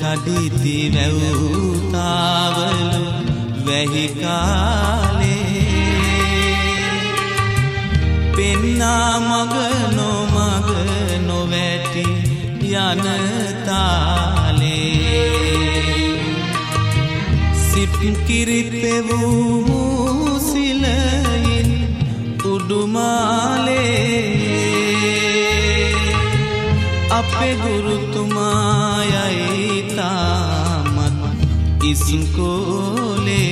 කඩිති වැව්තාවලු වැහිකාලේ පෙන්නා මග නොමග නොවැටි යනතාලේ සිප්කිරිපෙවූ සිලයින් උඩුමාලේ. අපේ ගුරුතුමායයි තාමත් ඉස්කෝලේ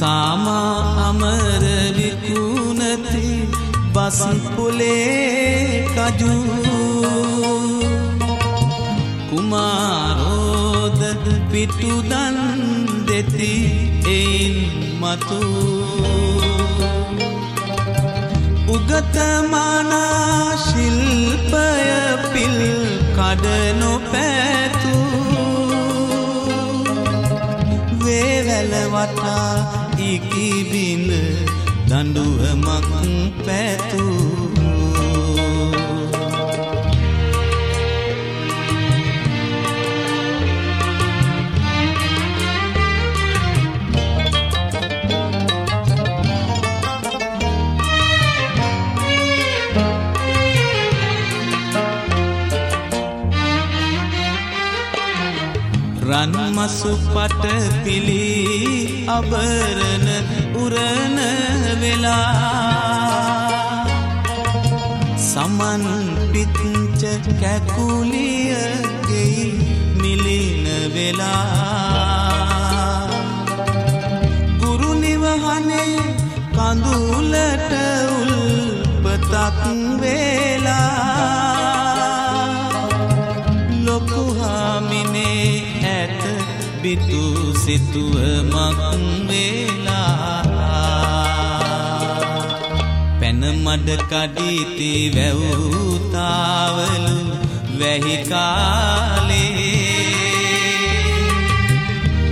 සාමා අමර විකුණති බස්පුලේ කජු කුමාරෝද පිටුදන් දෙති එයින් මතු උගතමානා ශිල්පය පිල් කඩනො පැතු වේවැලවටා ඉකිබිඳ දඩුවමක් පැතුූ රන්මසු පට පිළි අබරණ උරණ වෙලා සමන් පිච්ච කැකුලියගෙයි මිලින වෙලා ගුරු නිවහනේ කඳුලට උල්පතක් වෙලා ලොකුහාමිනේ ඇත බිතු සිතුවමක් වෙලා. පැනමඩ කඩීති වැව්තාවලු වැහිකාලේ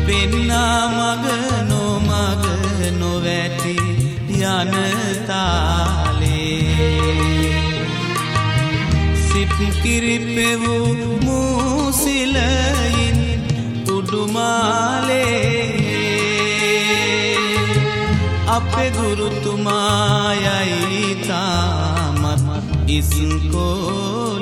පෙන්නා මග නොමග නොවැටි යනතාලේ සිප්කිරිපෙවූ මූසිලයින් උඩුමාලේ අපේ ගුරුතුමායයි තාමත් ඉස්කෝලේ